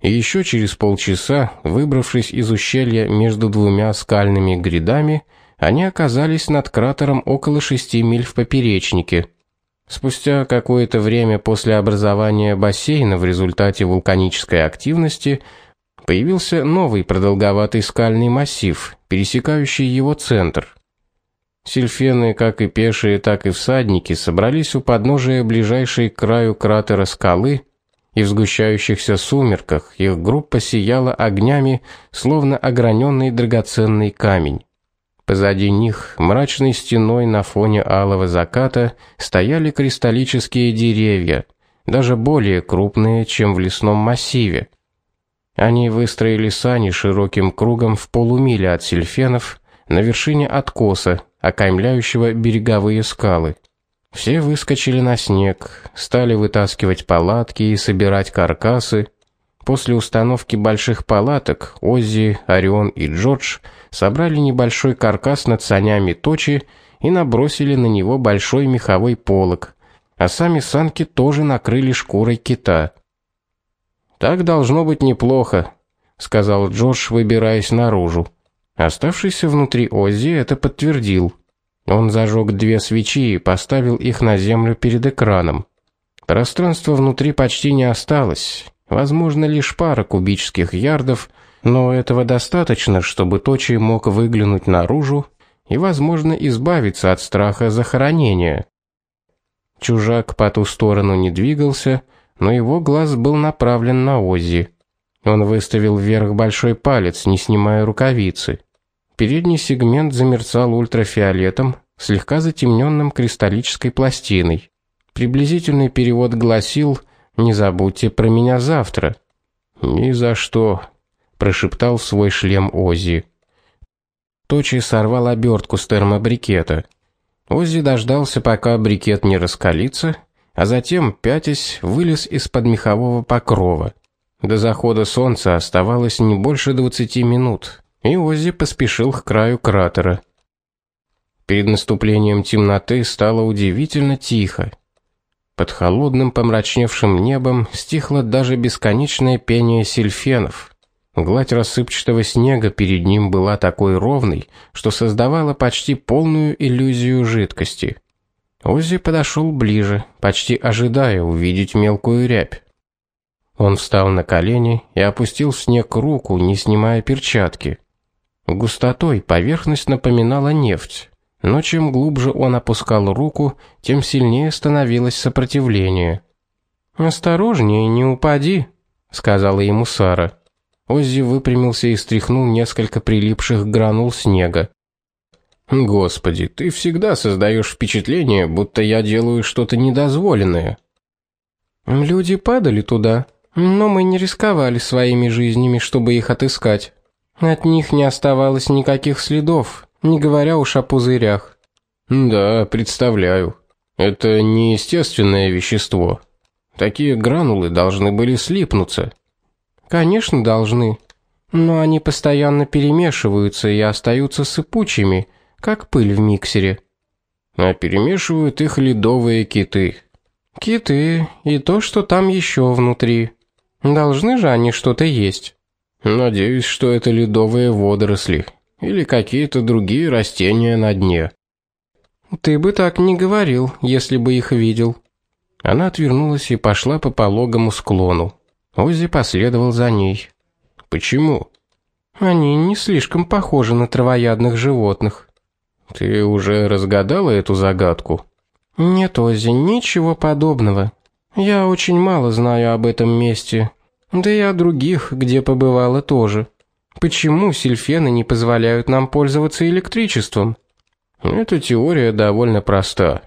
И еще через полчаса, выбравшись из ущелья между двумя скальными грядами, они оказались над кратером около шести миль в поперечнике. Спустя какое-то время после образования бассейна в результате вулканической активности появился новый продолговатый скальный массив, пересекающий его центр. Сильфены, как и пешие, так и всадники, собрались у подножия ближайшей к краю кратера скалы, и в сгущающихся сумерках их группа сияла огнями, словно ограненный драгоценный камень. Позади них, мрачной стеной на фоне алого заката, стояли кристаллические деревья, даже более крупные, чем в лесном массиве. Они выстроили сани широким кругом в полумиле от сильфенов на вершине откоса, окаймляющего береговые скалы. Все выскочили на снег, стали вытаскивать палатки и собирать каркасы. После установки больших палаток Оззи, Орион и Джордж собрали небольшой каркас над санями точи и набросили на него большой меховой полог, а сами санки тоже накрыли шкурой кита. Так должно быть неплохо, сказал Джордж, выбираясь наружу. Оставшийся внутри Оззи это подтвердил. Он зажег две свечи и поставил их на землю перед экраном. Пространства внутри почти не осталось, возможно, лишь пара кубических ярдов, но этого достаточно, чтобы Точи мог выглянуть наружу и, возможно, избавиться от страха захоронения. Чужак по ту сторону не двигался, но его глаз был направлен на Оззи. Он выставил вверх большой палец, не снимая рукавицы. Передний сегмент замерцал ультрафиолетом, слегка затемненным кристаллической пластиной. Приблизительный перевод гласил: "Не забудьте про меня завтра". Ни за что, прошептал в свой шлем Ози. Точи сорвал обертку с термобрикета. Ози дождался, пока брикет не раскалится, а затем, пятясь, вылез из-под мехового покрова. До захода солнца оставалось не больше двадцати минут, и Ози поспешил к краю кратера. Перед наступлением темноты стало удивительно тихо. Под холодным помрачневшим небом стихло даже бесконечное пение сильфенов. Гладь рассыпчатого снега перед ним была такой ровной, что создавала почти полную иллюзию жидкости. Оззи подошел ближе, почти ожидая увидеть мелкую рябь. Он встал на колени и опустил в снег руку, не снимая перчатки. Густотой поверхность напоминала нефть, но чем глубже он опускал руку, тем сильнее становилось сопротивление. "Осторожнее, не упади", сказала ему Сара. Оззи выпрямился и стряхнул несколько прилипших гранул снега. Господи, ты всегда создаешь впечатление, будто я делаю что-то недозволенное. Люди падали туда, но мы не рисковали своими жизнями, чтобы их отыскать. От них не оставалось никаких следов, не говоря уж о пузырях. Да, представляю. Это неестественное вещество. Такие гранулы должны были слипнуться. Конечно, должны. Но они постоянно перемешиваются и остаются сыпучими, как пыль в миксере. А перемешивают их ледовые киты. Киты и то, что там еще внутри. Должны же они что-то есть. Надеюсь, что это ледовые водоросли или какие-то другие растения на дне. Ты бы так не говорил, если бы их видел. Она отвернулась и пошла по пологому склону. Оззи последовал за ней. Почему? Они не слишком похожи на травоядных животных. Ты уже разгадала эту загадку? Нет, Оззи, ничего подобного. Я очень мало знаю об этом месте, да и о других, где побывала тоже. Почему сильфены не позволяют нам пользоваться электричеством? Эта теория довольно проста.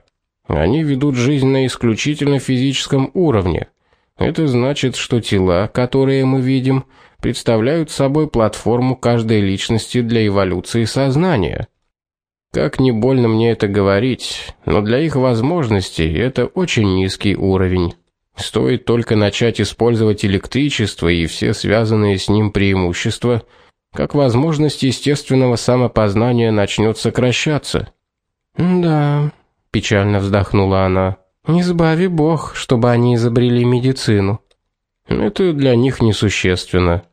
Они ведут жизнь на исключительно физическом уровне. Это значит, что тела, которые мы видим, представляют собой платформу каждой личности для эволюции сознания. Как не больно мне это говорить, но для их возможностей это очень низкий уровень. Стоит только начать использовать электричество и все связанные с ним преимущества, как возможность естественного самопознания начнет сокращаться. Да, печально вздохнула она. Избави Бог, чтобы они изобрели медицину. Это для них несущественно.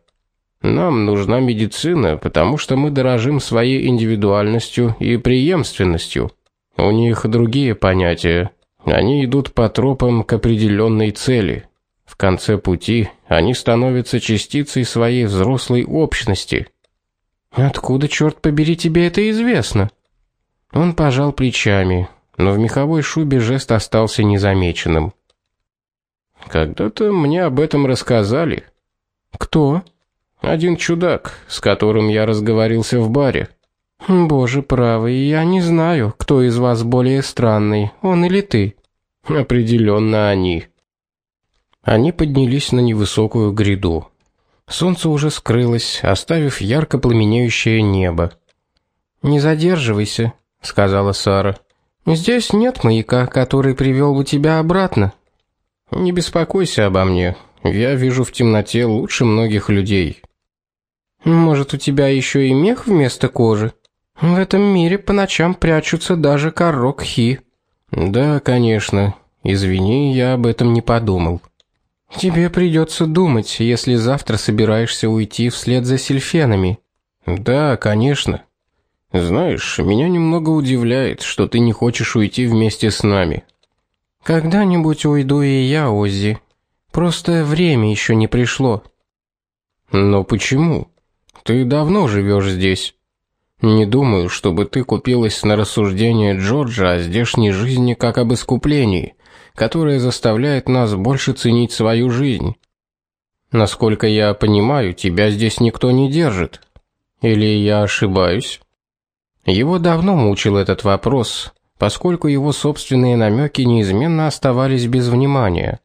Нам нужна медицина, потому что мы дорожим своей индивидуальностью и преемственностью. У них другие понятия. Они идут по тропам к определенной цели. В конце пути они становятся частицей своей взрослой общности. Откуда черт побери тебе это известно? Он пожал плечами, но в меховой шубе жест остался незамеченным. Когда-то мне об этом рассказали. Кто? Один чудак, с которым я разговорился в баре. Боже правый, я не знаю, кто из вас более странный, он или ты. Определенно они. Они поднялись на невысокую гряду. Солнце уже скрылось, оставив ярко пламенеющее небо. Не задерживайся, сказала Сара. Здесь нет маяка, который привел бы тебя обратно. Не беспокойся обо мне. Я вижу в темноте лучше многих людей. Может, у тебя еще и мех вместо кожи? В этом мире по ночам прячутся даже корокхи. Да, конечно. Извини, я об этом не подумал. Тебе придется думать, если завтра собираешься уйти вслед за сельфенами. Да, конечно. Знаешь, меня немного удивляет, что ты не хочешь уйти вместе с нами. Когда-нибудь уйду и я, Оззи. Просто время еще не пришло. Но почему? Ты давно живешь здесь. Не думаю, чтобы ты купилась на рассуждения Джорджа о здешней жизни как об искуплении, которое заставляет нас больше ценить свою жизнь. Насколько я понимаю, тебя здесь никто не держит. Или я ошибаюсь? Его давно мучил этот вопрос, поскольку его собственные намеки неизменно оставались без внимания.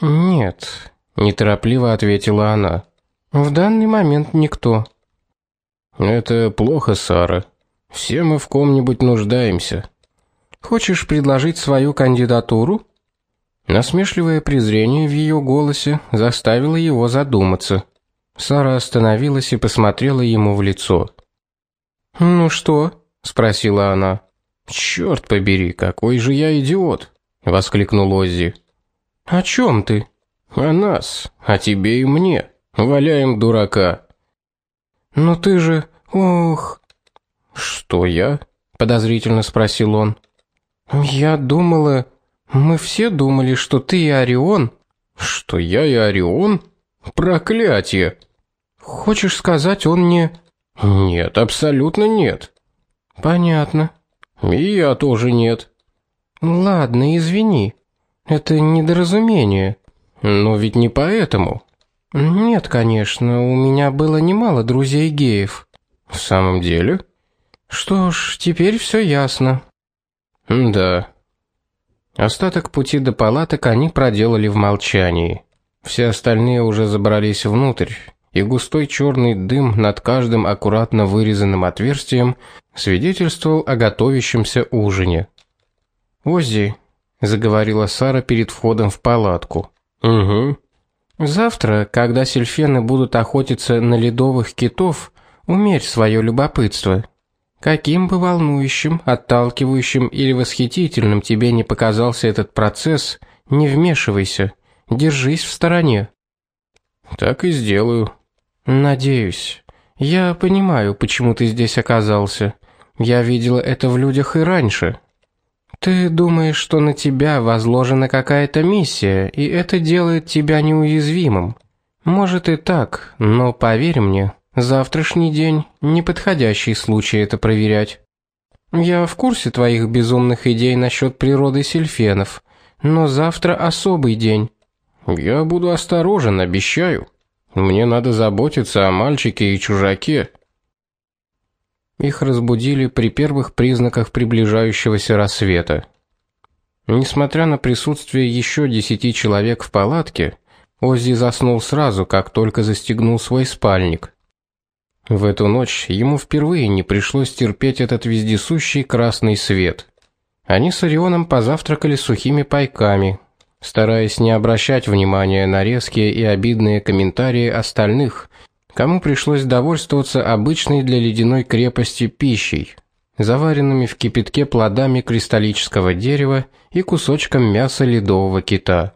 Нет, неторопливо ответила она. В данный момент никто. Это плохо, Сара. Все мы в ком-нибудь нуждаемся. Хочешь предложить свою кандидатуру? Насмешливое презрение в ее голосе заставило его задуматься. Сара остановилась и посмотрела ему в лицо. "Ну что?" спросила она. «Черт побери, какой же я идиот!" воскликнул Оззи. "О чем ты?" "О нас, о тебе и мне." Валяем дурака. Но ты же, ох. Что я? подозрительно спросил он. Я думала, мы все думали, что ты и Орион. Что я и Орион? Проклятие. Хочешь сказать, он не Нет, абсолютно нет. Понятно. И я тоже нет. Ладно, извини. Это недоразумение. Но ведь не поэтому. Нет, конечно, у меня было немало друзей геев. В самом деле? Что ж, теперь все ясно. Да. Остаток пути до палаток они проделали в молчании. Все остальные уже забрались внутрь, и густой черный дым над каждым аккуратно вырезанным отверстием свидетельствовал о готовящемся ужине. "Оззи", заговорила Сара перед входом в палатку. "Угу", Завтра, когда сельфены будут охотиться на ледовых китов, умерь свое любопытство. Каким бы волнующим, отталкивающим или восхитительным тебе не показался этот процесс, не вмешивайся, держись в стороне. Так и сделаю. Надеюсь. Я понимаю, почему ты здесь оказался. Я видела это в людях и раньше. Ты думаешь, что на тебя возложена какая-то миссия, и это делает тебя неуязвимым. Может и так, но поверь мне, завтрашний день неподходящий случай это проверять. Я в курсе твоих безумных идей насчет природы сельфенов, но завтра особый день. Я буду осторожен, обещаю. Мне надо заботиться о мальчике и чужаке. Их разбудили при первых признаках приближающегося рассвета. Несмотря на присутствие еще десяти человек в палатке, Оззи заснул сразу, как только застегнул свой спальник. В эту ночь ему впервые не пришлось терпеть этот вездесущий красный свет. Они с Орионом позавтракали сухими пайками, стараясь не обращать внимания на резкие и обидные комментарии остальных, кому пришлось довольствоваться обычной для ледяной крепости пищей, заваренными в кипятке плодами кристаллического дерева и кусочком мяса ледового кита.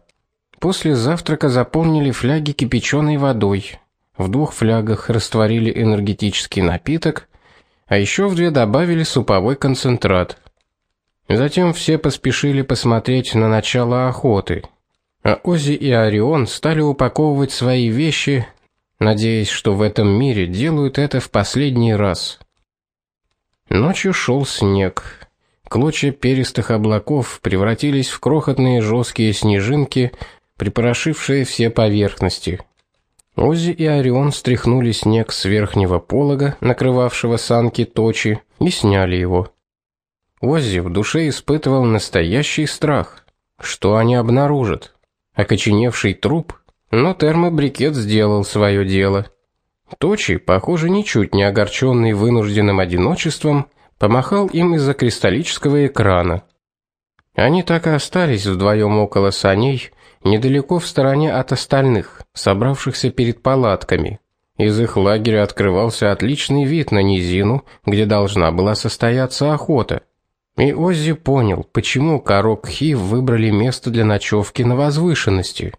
После завтрака заполнили фляги кипяченой водой. В двух флягах растворили энергетический напиток, а еще в две добавили суповой концентрат. Затем все поспешили посмотреть на начало охоты. А Ози и Орион стали упаковывать свои вещи, надеясь, что в этом мире делают это в последний раз. Ночью шел снег. Клочья перистых облаков превратились в крохотные жесткие снежинки, припорошившие все поверхности. Ози и Орион стряхнули снег с верхнего полога, накрывавшего санки Точи, и сняли его. Ози в душе испытывал настоящий страх. Что они обнаружат? Окоченевший труп? Но термобрикет сделал свое дело. Точи, похоже, ничуть не огорченный вынужденным одиночеством, помахал им из-за кристаллического экрана. Они так и остались вдвоем около саней, недалеко в стороне от остальных, собравшихся перед палатками. Из их лагеря открывался отличный вид на низину, где должна была состояться охота. И Оззи понял, почему Карок Хи выбрали место для ночевки на возвышенности.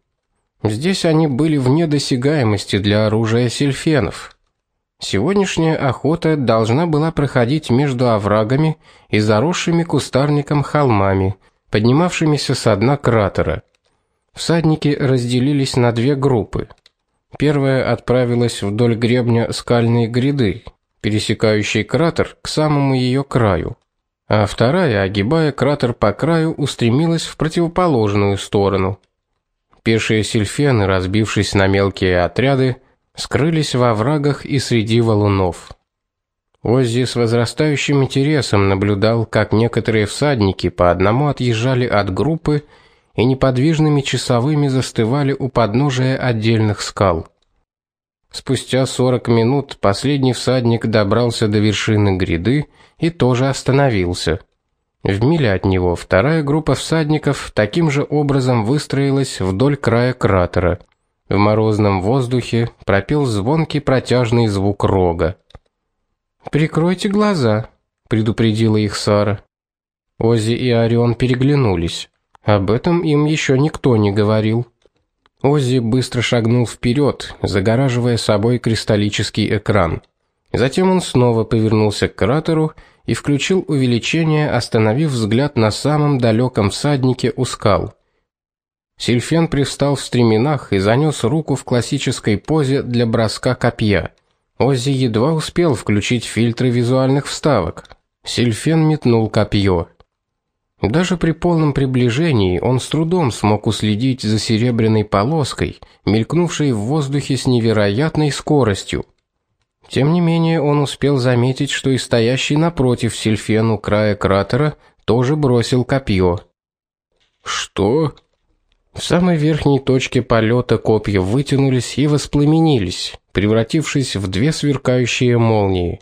Здесь они были вне досягаемости для оружия сельфенов. Сегодняшняя охота должна была проходить между оврагами и заросшими кустарником холмами, поднимавшимися с дна кратера. Всадники разделились на две группы. Первая отправилась вдоль гребня скальной гряды, пересекающей кратер к самому ее краю, а вторая, огибая кратер по краю, устремилась в противоположную сторону. Пешие сельфены, разбившись на мелкие отряды, скрылись во врагах и среди валунов. Оззи с возрастающим интересом наблюдал, как некоторые всадники по одному отъезжали от группы и неподвижными часовыми застывали у подножия отдельных скал. Спустя 40 минут последний всадник добрался до вершины гряды и тоже остановился. В миле от него вторая группа всадников таким же образом выстроилась вдоль края кратера. В морозном воздухе пропел звонкий протяжный звук рога. "Прикройте глаза", предупредила их Сара. Ози и Орион переглянулись. Об этом им еще никто не говорил. Оззи быстро шагнул вперед, загораживая собой кристаллический экран. Затем он снова повернулся к кратеру и включил увеличение, остановив взгляд на самом далеком всаднике у скал. Сильфен привстал в стременах и занёс руку в классической позе для броска копья. Оззи едва успел включить фильтры визуальных вставок. Сильфен метнул копье. Даже при полном приближении он с трудом смог уследить за серебряной полоской, мелькнувшей в воздухе с невероятной скоростью. Тем не менее, он успел заметить, что и стоящий напротив Сильфен у края кратера тоже бросил копье. Что? В самой верхней точке полета копья вытянулись и воспламенились, превратившись в две сверкающие молнии.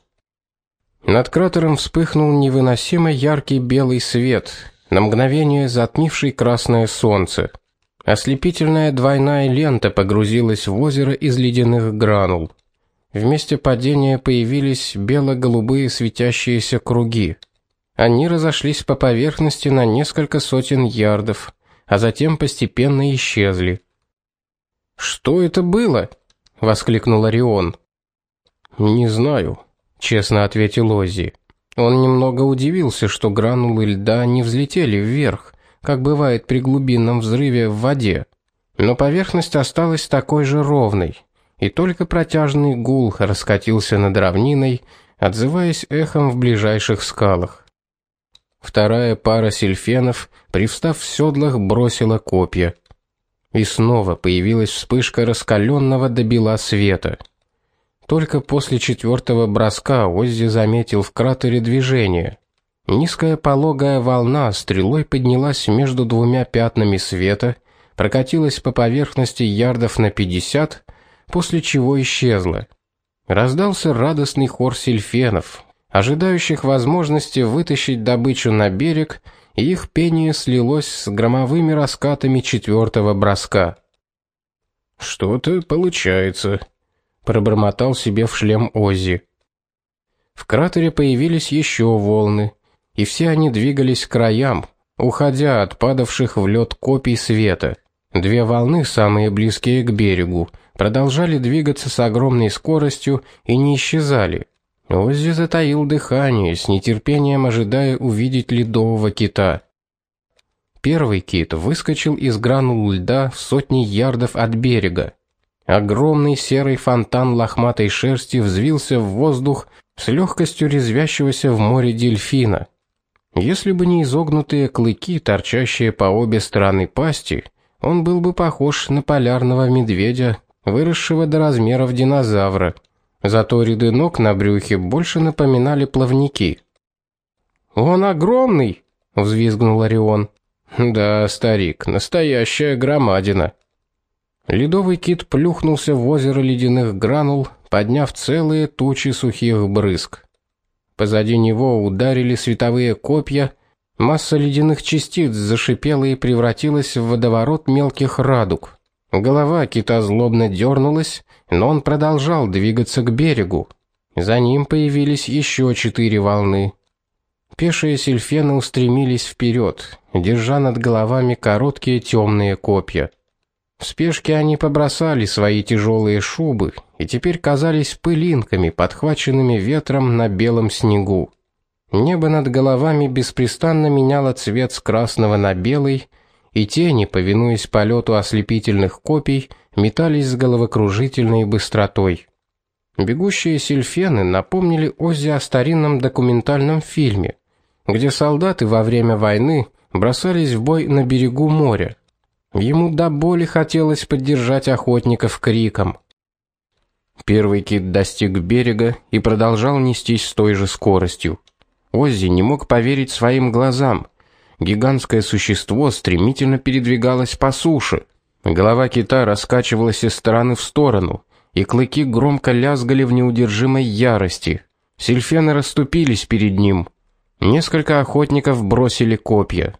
Над кратером вспыхнул невыносимо яркий белый свет, на мгновение затмивший красное солнце. Ослепительная двойная лента погрузилась в озеро из ледяных гранул. В месте падения появились бело-голубые светящиеся круги. Они разошлись по поверхности на несколько сотен ярдов, а затем постепенно исчезли. Что это было? воскликнул Орион. Не знаю, честно ответил Оззи. Он немного удивился, что гранулы льда не взлетели вверх, как бывает при глубинном взрыве в воде. Но поверхность осталась такой же ровной и только протяжный гул раскатился над равниной, отзываясь эхом в ближайших скалах. Вторая пара сельфенов, привстав в седлах, бросила копья. И снова появилась вспышка раскаленного до бела света. Только после четвертого броска Оззи заметил в кратере движение. Низкая пологая волна стрелой поднялась между двумя пятнами света, прокатилась по поверхности ярдов на пятьдесят после чего исчезла. Раздался радостный хор сельфенов, ожидающих возможности вытащить добычу на берег, и их пение слилось с громовыми раскатами четвертого броска. Что-то получается, пробормотал себе в шлем Оззи. В кратере появились еще волны, и все они двигались к краям, уходя от падавших в лед копий света. Две волны, самые близкие к берегу, продолжали двигаться с огромной скоростью и не исчезали. Оззи затаил дыхание, с нетерпением ожидая увидеть ледового кита. Первый кит выскочил из гранул льда в сотни ярдов от берега. Огромный серый фонтан лохматой шерсти взвился в воздух с легкостью резвящегося в море дельфина. Если бы не изогнутые клыки, торчащие по обе стороны пасти, он был бы похож на полярного медведя, выросшего до размеров динозавра. Зато ряды ног на брюхе больше напоминали плавники. "Он огромный", взвизгнул Орион. "Да, старик, настоящая громадина". Ледовый кит плюхнулся в озеро ледяных гранул, подняв целые тучи сухих брызг. Позади него ударили световые копья, масса ледяных частиц зашипела и превратилась в водоворот мелких радуг. Голова кита злобно дернулась, но он продолжал двигаться к берегу. За ним появились еще четыре волны. Пешие сельфены устремились вперед, держа над головами короткие темные копья. В спешке они побросали свои тяжелые шубы и теперь казались пылинками, подхваченными ветром на белом снегу. Небо над головами беспрестанно меняло цвет с красного на белый, и тени, повинуясь полету ослепительных копий, метались с головокружительной быстротой. Бегущие сельфены напомнили Оззи о старинном документальном фильме, где солдаты во время войны бросались в бой на берегу моря. Ему до боли хотелось поддержать охотников криком. Первый кит достиг берега и продолжал нестись с той же скоростью. Оззи не мог поверить своим глазам. Гигантское существо стремительно передвигалось по суше. Голова кита раскачивалась из стороны в сторону, и клыки громко лязгали в неудержимой ярости. Сильфены расступились перед ним. Несколько охотников бросили копья.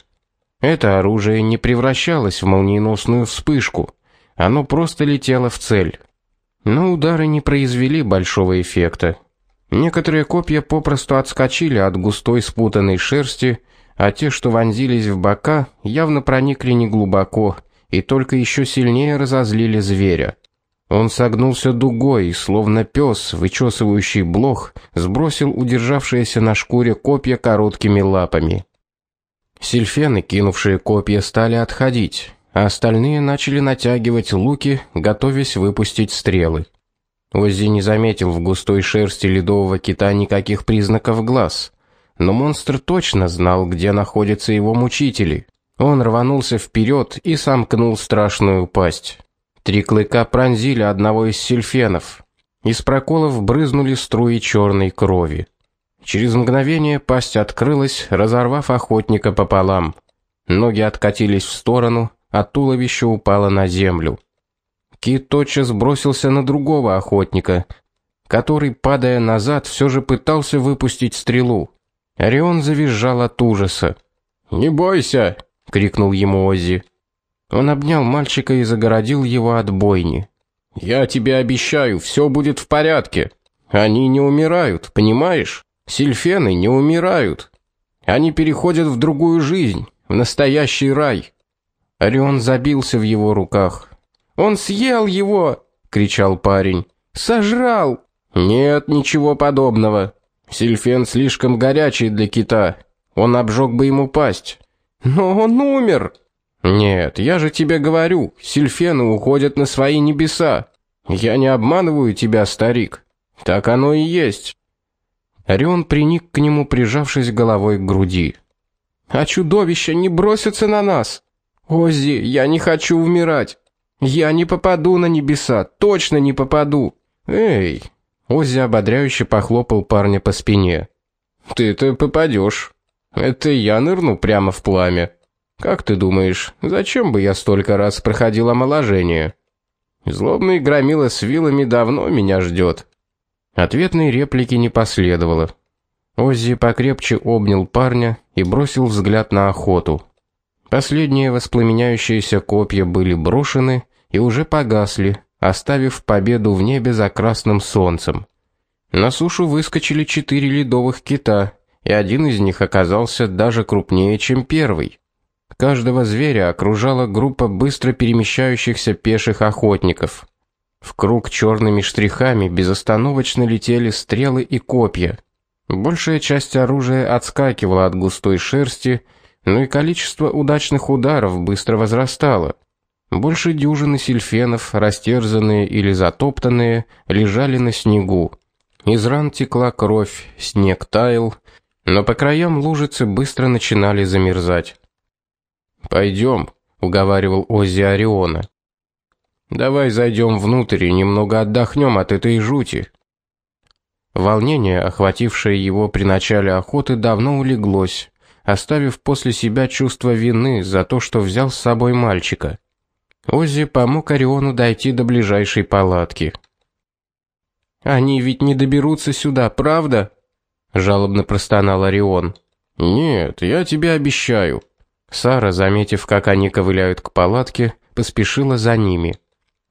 Это оружие не превращалось в молниеносную вспышку. Оно просто летело в цель. Но удары не произвели большого эффекта. Некоторые копья попросту отскочили от густой спутанной шерсти, а те, что вонзились в бока, явно проникли неглубоко и только еще сильнее разозлили зверя. Он согнулся дугой, словно пес, вычесывающий блох, сбросил удержавшиеся на шкуре копья короткими лапами. Сильфены, кинувшие копья, стали отходить, а остальные начали натягивать луки, готовясь выпустить стрелы. Оззи не заметил в густой шерсти ледового кита никаких признаков глаз, но монстр точно знал, где находятся его мучители. Он рванулся вперед и сомкнул страшную пасть. Три клыка пронзили одного из сильфенов. Из проколов брызнули струи черной крови. Через мгновение пасть открылась, разорвав охотника пополам. Ноги откатились в сторону, а туловище упало на землю. Кит тотчас бросился на другого охотника, который, падая назад, все же пытался выпустить стрелу. Орион завизжал от ужаса. "Не бойся!" крикнул ему Оззи. Он обнял мальчика и загородил его от бойни. "Я тебе обещаю, все будет в порядке. Они не умирают, понимаешь?" Сильфены не умирают. Они переходят в другую жизнь, в настоящий рай. Орион забился в его руках. Он съел его, кричал парень. Сожрал. Нет, ничего подобного. Сильфен слишком горячий для кита. Он обжег бы ему пасть. Но он умер. Нет, я же тебе говорю, сильфены уходят на свои небеса. Я не обманываю тебя, старик. Так оно и есть. Орион приник к нему, прижавшись головой к груди. А чудовища не бросятся на нас. Оззи, я не хочу умирать. Я не попаду на небеса, точно не попаду. Эй, Оззи ободряюще похлопал парня по спине. Ты-то попадешь. Это я нырну прямо в пламя. Как ты думаешь, зачем бы я столько раз проходил омоложение? Злобный громила с вилами давно меня ждет. Ответной реплики не последовало. Оззи покрепче обнял парня и бросил взгляд на охоту. Последние воспламеняющиеся копья были брошены и уже погасли, оставив победу в небе за красным солнцем. На сушу выскочили четыре ледовых кита, и один из них оказался даже крупнее, чем первый. Каждого зверя окружала группа быстро перемещающихся пеших охотников. В круг черными штрихами безостановочно летели стрелы и копья. Большая часть оружия отскакивала от густой шерсти, но и количество удачных ударов быстро возрастало. Больше дюжины сильфенов, растерзанные или затоптанные, лежали на снегу. Из ран текла кровь, снег таял, но по краям лужицы быстро начинали замерзать. Пойдем, уговаривал Оззи Ориона. Давай зайдем внутрь и немного отдохнем от этой жути. Волнение, охватившее его при начале охоты, давно улеглось, оставив после себя чувство вины за то, что взял с собой мальчика. Оззи помог Ориону дойти до ближайшей палатки. Они ведь не доберутся сюда, правда? жалобно простонал Орион. Нет, я тебе обещаю. Сара, заметив, как они ковыляют к палатке, поспешила за ними.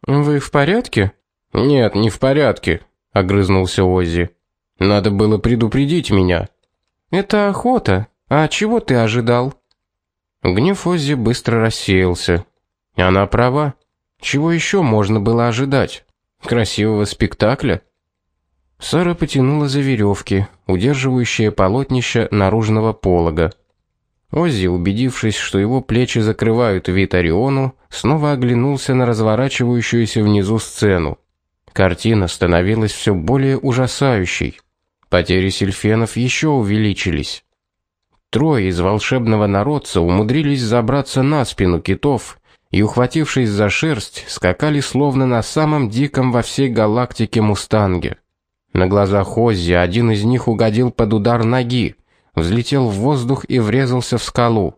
Вы в порядке? Нет, не в порядке, огрызнулся Оззи. Надо было предупредить меня. Это охота. А чего ты ожидал? Гнев Оззи быстро рассеялся. Она права. Чего еще можно было ожидать? Красивого спектакля? Сара потянула за веревки, удерживающие полотнище наружного полога. Оззи, убедившись, что его плечи закрывают вид Ориону, снова оглянулся на разворачивающуюся внизу сцену. Картина становилась все более ужасающей. Потери сильфенов еще увеличились. Трое из волшебного народца умудрились забраться на спину китов и, ухватившись за шерсть, скакали словно на самом диком во всей галактике мустанге. На глазах Оззи один из них угодил под удар ноги, взлетел в воздух и врезался в скалу.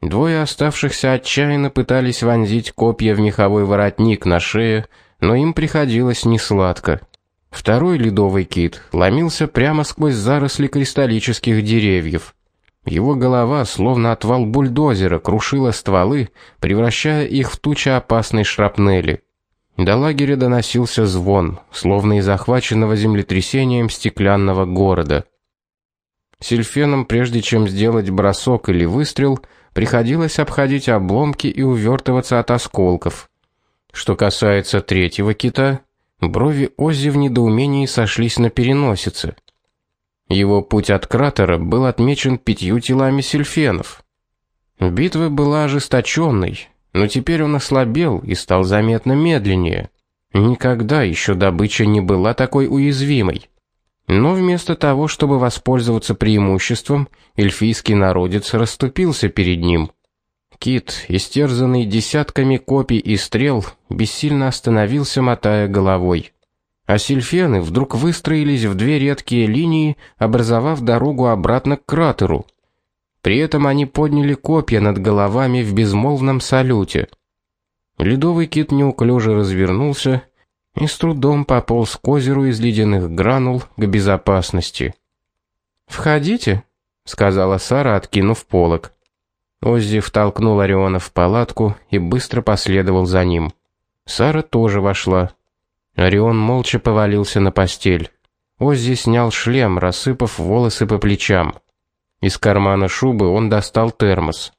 Двое оставшихся отчаянно пытались вонзить копья в меховой воротник на шее, но им приходилось несладко. Второй ледовый кит ломился прямо сквозь заросли кристаллических деревьев. Его голова, словно отвал бульдозера, крушила стволы, превращая их в тучи опасной шрапнели. До лагеря доносился звон, словно из захваченного землетрясением стеклянного города. Сильфенам, прежде чем сделать бросок или выстрел, приходилось обходить обломки и увертываться от осколков. Что касается третьего кита, брови Оззи в недоумении сошлись на переносице. Его путь от кратера был отмечен пятью телами сильфенов. Битва была ожесточенной, но теперь он ослабел и стал заметно медленнее. Никогда еще добыча не была такой уязвимой. Но вместо того, чтобы воспользоваться преимуществом, эльфийский народец расступился перед ним. Кит, истерзанный десятками копий и стрел, бессильно остановился, мотая головой. А сильфены вдруг выстроились в две редкие линии, образовав дорогу обратно к кратеру. При этом они подняли копья над головами в безмолвном салюте. Ледовый кит неуклюже развернулся и с трудом пополз к озеру из ледяных гранул к безопасности. "Входите", сказала Сара, откинув полог. Оззи втолкнул Ориона в палатку и быстро последовал за ним. Сара тоже вошла. Орион молча повалился на постель. Оззи снял шлем, рассыпав волосы по плечам. Из кармана шубы он достал термос.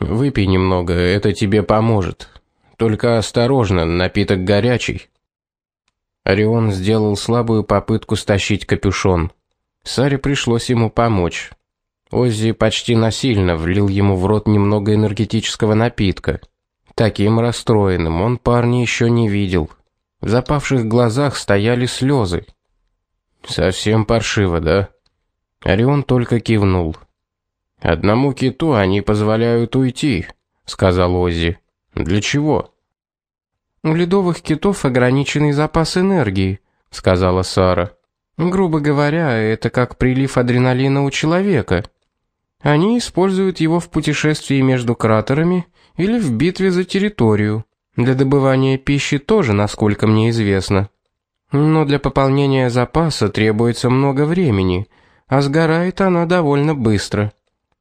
Выпей немного, это тебе поможет. Только осторожно, напиток горячий. Орион сделал слабую попытку стащить капюшон. Саре пришлось ему помочь. Оззи почти насильно влил ему в рот немного энергетического напитка. Таким расстроенным он парня еще не видел. В запавших глазах стояли слезы. Совсем паршиво, да? Орион только кивнул. Одному киту они позволяют уйти, сказал Оззи. Для чего? У ледовых китов ограниченный запас энергии, сказала Сара. Грубо говоря, это как прилив адреналина у человека. Они используют его в путешествии между кратерами или в битве за территорию. Для добывания пищи тоже, насколько мне известно. Но для пополнения запаса требуется много времени, а сгорает она довольно быстро.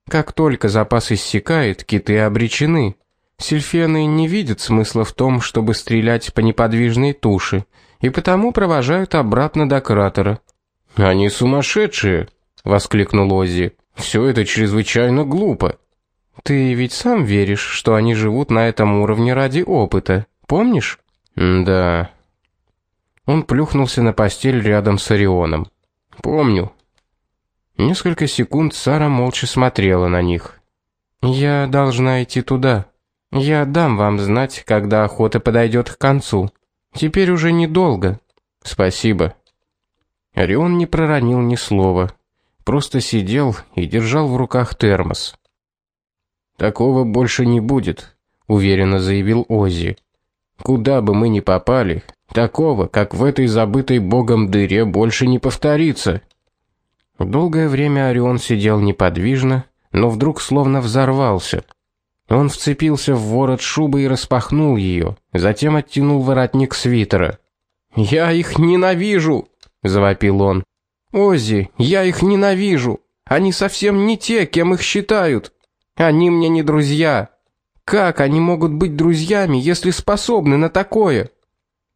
Как только запас иссякает, киты обречены. Сильфены не видят смысла в том, чтобы стрелять по неподвижной туше, и потому провожают обратно до кратера. Они сумасшедшие, воскликнул Оззи. Все это чрезвычайно глупо. Ты ведь сам веришь, что они живут на этом уровне ради опыта. Помнишь? да. Он плюхнулся на постель рядом с Орионом. Помню. Несколько секунд Сара молча смотрела на них. Я должна идти туда. Я дам вам знать, когда охота подойдет к концу. Теперь уже недолго. Спасибо. Орион не проронил ни слова, просто сидел и держал в руках термос. Такого больше не будет, уверенно заявил Ози. Куда бы мы ни попали, такого, как в этой забытой богом дыре, больше не повторится. Долгое время Орион сидел неподвижно, но вдруг словно взорвался. Он вцепился в ворот шубы и распахнул ее, затем оттянул воротник свитера. "Я их ненавижу", завопил он. "Ози, я их ненавижу. Они совсем не те, кем их считают. Они мне не друзья. Как они могут быть друзьями, если способны на такое?"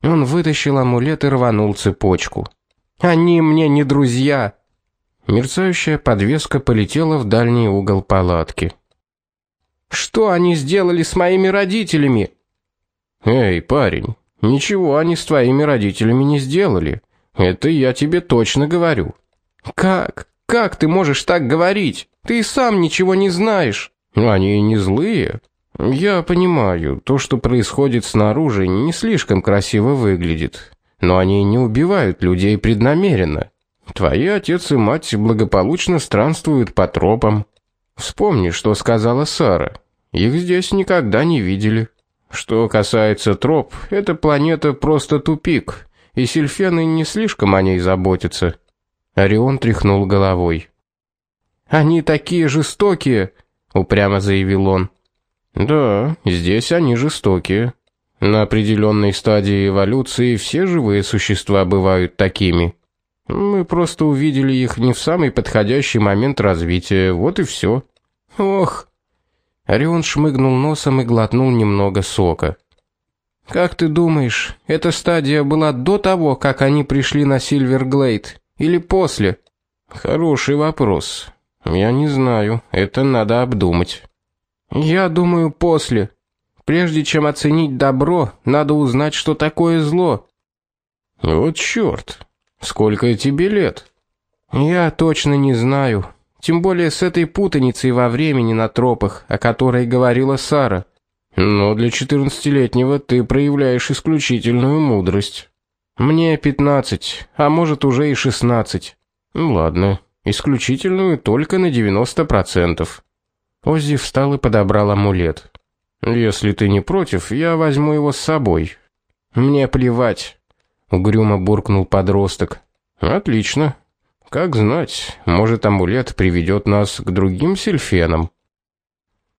Он вытащил амулет и рванул цепочку. "Они мне не друзья. Мерцающая подвеска полетела в дальний угол палатки. Что они сделали с моими родителями? Эй, парень, ничего они с твоими родителями не сделали. Это я тебе точно говорю. Как? Как ты можешь так говорить? Ты сам ничего не знаешь. Они не злые. Я понимаю, то, что происходит снаружи, не слишком красиво выглядит, но они не убивают людей преднамеренно. Твои отец и мать благополучно странствуют по тропам. Вспомни, что сказала Сара. Их здесь никогда не видели. Что касается троп, эта планета просто тупик, и сильфены не слишком о ней заботятся. Орион тряхнул головой. Они такие жестокие, упрямо заявил он. Да, здесь они жестокие. На определенной стадии эволюции все живые существа бывают такими. Мы просто увидели их не в самый подходящий момент развития, вот и все. Ох. Орион шмыгнул носом и глотнул немного сока. Как ты думаешь, эта стадия была до того, как они пришли на Сильверглейд, или после? Хороший вопрос. Я не знаю, это надо обдумать. Я думаю, после. Прежде чем оценить добро, надо узнать, что такое зло. Вот чёрт. Сколько тебе лет? Я точно не знаю. Тем более с этой путаницей во времени на тропах, о которой говорила Сара. Но для четырнадцатилетнего ты проявляешь исключительную мудрость. Мне пятнадцать, а может уже и шестнадцать. Ну ладно, исключительную только на 90%. Оззи встал и подобрал амулет. Если ты не против, я возьму его с собой. Мне плевать угрюмо буркнул подросток. Отлично. Как знать, может амулет приведет нас к другим сельфенам.